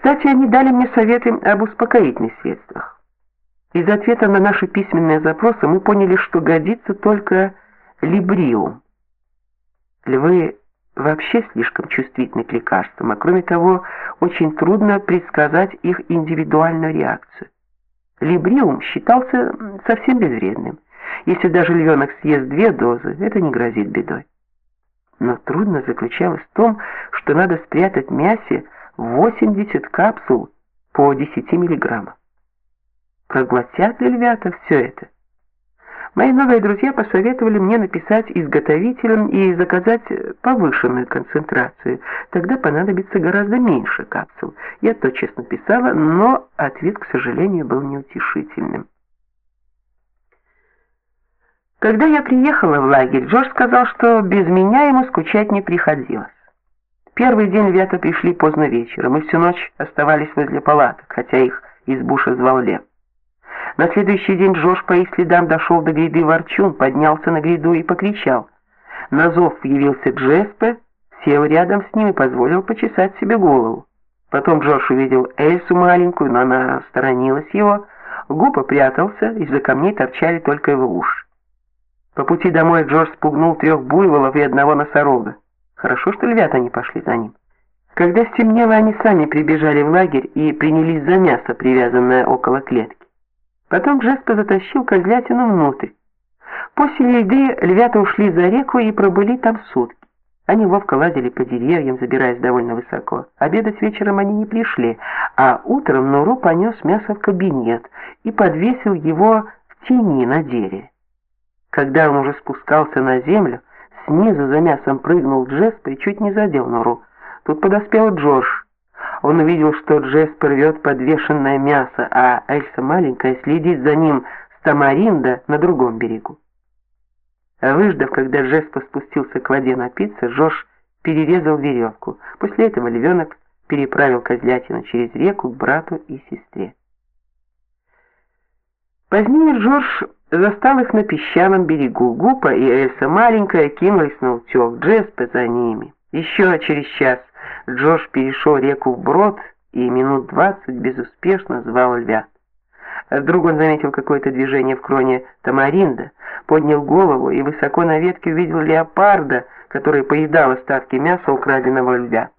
Кстати, они дали мне советы об успокоительных средствах. Из ответа на наши письменные запросы мы поняли, что годится только либриум. Львы вообще слишком чувствительны к лекарствам, а кроме того, очень трудно предсказать их индивидуальную реакцию. Либриум считался совсем безвредным. Если даже львенок съест две дозы, это не грозит бедой. Но трудно заключалось в том, что надо спрятать мясе 80 капсул по 10 миллиграммов. Проглотят ли львята все это? Мои новые друзья посоветовали мне написать изготовителям и заказать повышенную концентрацию. Тогда понадобится гораздо меньше капсул. Я то честно писала, но ответ, к сожалению, был неутешительным. Когда я приехала в лагерь, Джордж сказал, что без меня ему скучать не приходилось. Первый день ребята пришли поздно вечером и всю ночь оставались возле палаток, хотя их из буша звал Лев. На следующий день Джош по их следам дошел до гряды Ворчун, поднялся на гряду и покричал. На зов явился Джеспе, сел рядом с ним и позволил почесать себе голову. Потом Джош увидел Эльсу маленькую, но она сторонилась его. Гупа прятался, из-за камней торчали только его уши. По пути домой Джош спугнул трех буйволов и одного носорога. Хорошо, что львята не пошли за ним. Когда стемнело, они сами прибежали в лагерь и принялись за мясо, привязанное около клетки. Потом Джеспо затащил козлятину внутрь. После еды львята ушли за реку и пробыли там сутки. Они ловко лазили по деревьям, забираясь довольно высоко. Обедать вечером они не пришли, а утром Нуру понес мясо в кабинет и подвесил его в тени на дереве. Когда он уже спускался на землю, снизу за мясом прыгнул Джеспо и чуть не задел Нуру. Тут подоспел Джордж. Он увидел, что Джеспер рвет подвешенное мясо, а Эльса маленькая следит за ним с Тамаринда на другом берегу. Выждав, когда Джеспер спустился к воде напиться, Джош перерезал веревку. После этого львенок переправил козлятину через реку к брату и сестре. Позднее Джордж застал их на песчаном берегу. Гупа и Эльса маленькая кинулись на утек, Джеспе за ними. Еще через час Джош перешел реку вброд и минут двадцать безуспешно звал львят. Вдруг он заметил какое-то движение в кроне тамаринда, поднял голову и высоко на ветке увидел леопарда, который поедал остатки мяса украденного львят.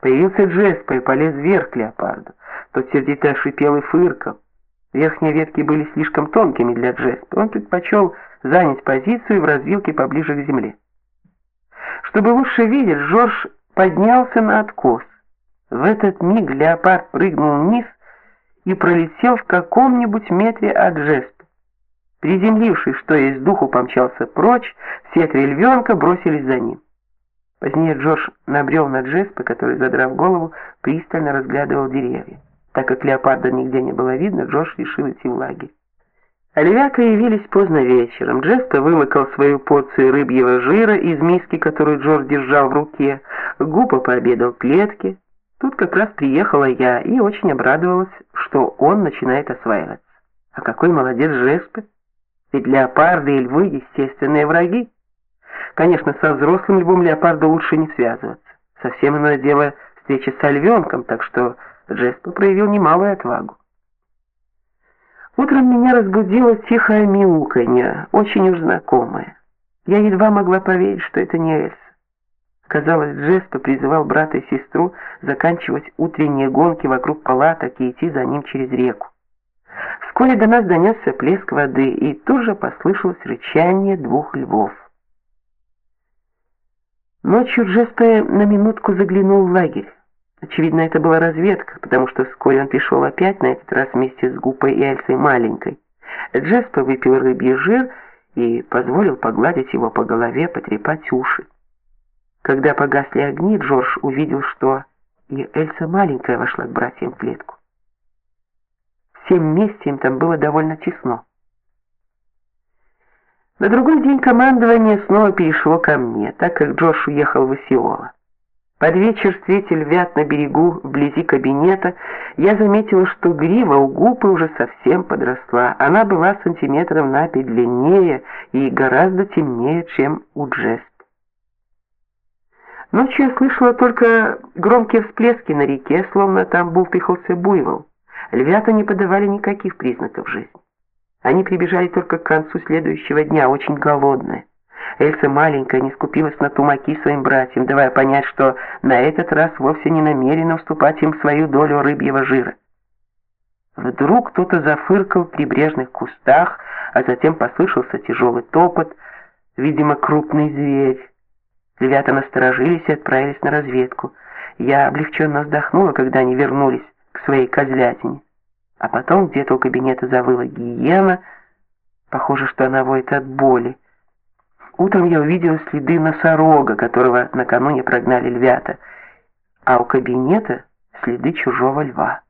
Появился Джеспа и полез вверх к леопарду. Тот сердито шипел и фыркал. Верхние ветки были слишком тонкими для Джеспа. Он предпочел занять позицию в развилке поближе к земле. Чтобы лучше видеть, Жорж поднялся на откос. В этот миг леопард прыгнул вниз и пролетел в каком-нибудь метре от жеста. Приземлившись, что есть духу, помчался прочь, все три львенка бросились за ним. Позднее Джордж набрел на Джеспа, который, задрав голову, пристально разглядывал деревья. Так как леопарда нигде не было видно, Джордж решил идти в лагерь. Львята явились поздно вечером. Джеспе вымыкал свою порцию рыбьего жира из миски, которую Джордж держал в руке. Гупа пообедал в клетке. Тут как раз приехала я и очень обрадовалась, что он начинает осваиваться. А какой молодец Джеспе! Ведь леопарды и львы — естественные враги. Конечно, со взрослым львом леопарду лучше не связываться. Совсем иное дело встреча со львенком, так что Джеспе проявил немалую отвагу. Утром меня разбудило тихое мяуканье, очень уж знакомое. Я едва могла поверить, что это не Эльса. Казалось, Джеспо призывал брата и сестру заканчивать утренние гонки вокруг палаток и идти за ним через реку. Вскоре до нас донесся плеск воды, и тут же послышалось рычание двух львов. Ночью Джеспо на минутку заглянул в лагерь. Очевидно, это была разведка, потому что вскоре он пришел опять, на этот раз вместе с Гупой и Эльсой маленькой. Джеспа выпил рыбий жир и позволил погладить его по голове, потрепать уши. Когда погасли огни, Джордж увидел, что и Эльса маленькая вошла к братьям в клетку. Всем вместе им там было довольно тесно. На другой день командование снова перешло ко мне, так как Джош уехал в Исиола. Под вечер встретил львят на берегу, вблизи кабинета. Я заметила, что грива у губы уже совсем подросла. Она была сантиметров на пять длиннее и гораздо темнее, чем у Джест. Ночью я слышала только громкие всплески на реке, словно там бултыхался буйвол. Львята не подавали никаких признаков жизни. Они прибежали только к концу следующего дня, очень голодные. Эльса маленькая не скупилась на тумаки своим братьям, давая понять, что на этот раз вовсе не намерена уступать им свою долю рыбьего жира. Вдруг кто-то зафыркал в прибрежных кустах, а затем послышался тяжелый топот, видимо, крупный зверь. Ребята насторожились и отправились на разведку. Я облегченно вздохнула, когда они вернулись к своей козлятине. А потом где-то у кабинета завыла гиена. Похоже, что она воет от боли. Утром я увидела следы носорога, которого накануне прогнали львята, а у кабинета следы чужого льва.